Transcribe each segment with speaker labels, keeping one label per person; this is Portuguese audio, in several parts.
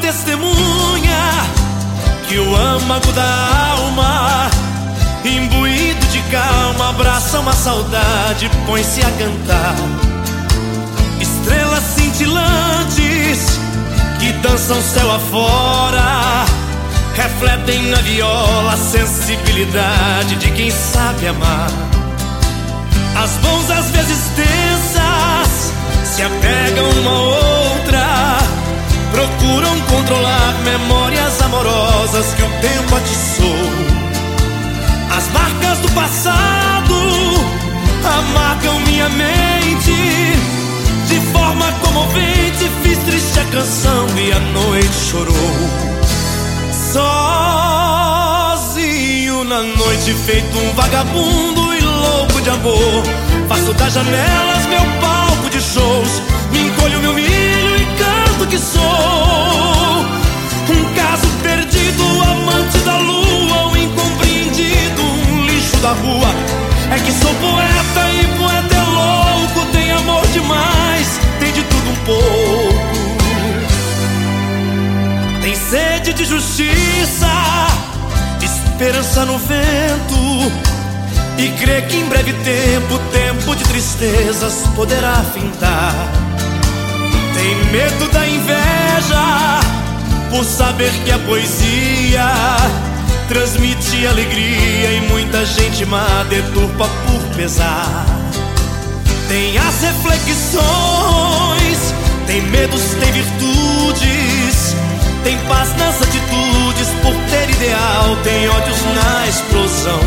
Speaker 1: testemunha que o âmago da alma, imbuído de calma, abraça uma saudade, põe-se a cantar. Estrelas cintilantes que dançam céu afora, refletem na viola a sensibilidade de quem sabe amar. As mãos às vezes tensas se apegam uma outra controlar memórias amorosas que o tempo atiçou. As marcas do passado amargam minha mente de forma comovente. Fiz triste a canção e a noite chorou. Sozinho na noite, feito um vagabundo e louco de amor. Faço das janelas meu sede de justiça, esperança no vento. E crê que em breve tempo, tempo de tristezas poderá findar. Tem medo da inveja, por saber que a poesia transmite alegria e muita gente má deturpa por pesar. Tem as reflexões, tem medos, tem virtudes, tem paz nas atitudes por ter ideal, tem ódios na explosão.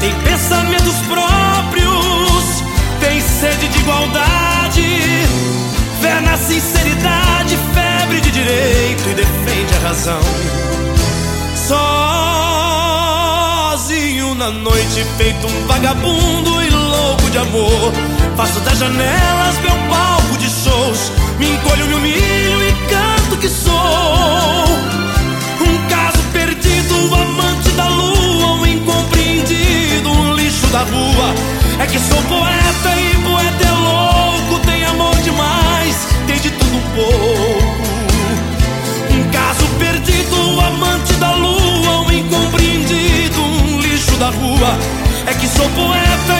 Speaker 1: Tem pensamentos próprios, tem sede de igualdade, fé na sinceridade, febre de direito e defende a razão. Sozinho na noite, feito um vagabundo e louco de amor. Faço das janelas meu palco de shows. Me encolho, me humilho e canto do que sou. Um caso perdido, amante da lua, um incompreendido, um lixo da rua. É que sou poeta e poeta é louco, tem amor demais, tem de tudo um pouco. Um caso perdido, amante da lua, um incompreendido, um lixo da rua. É que sou poeta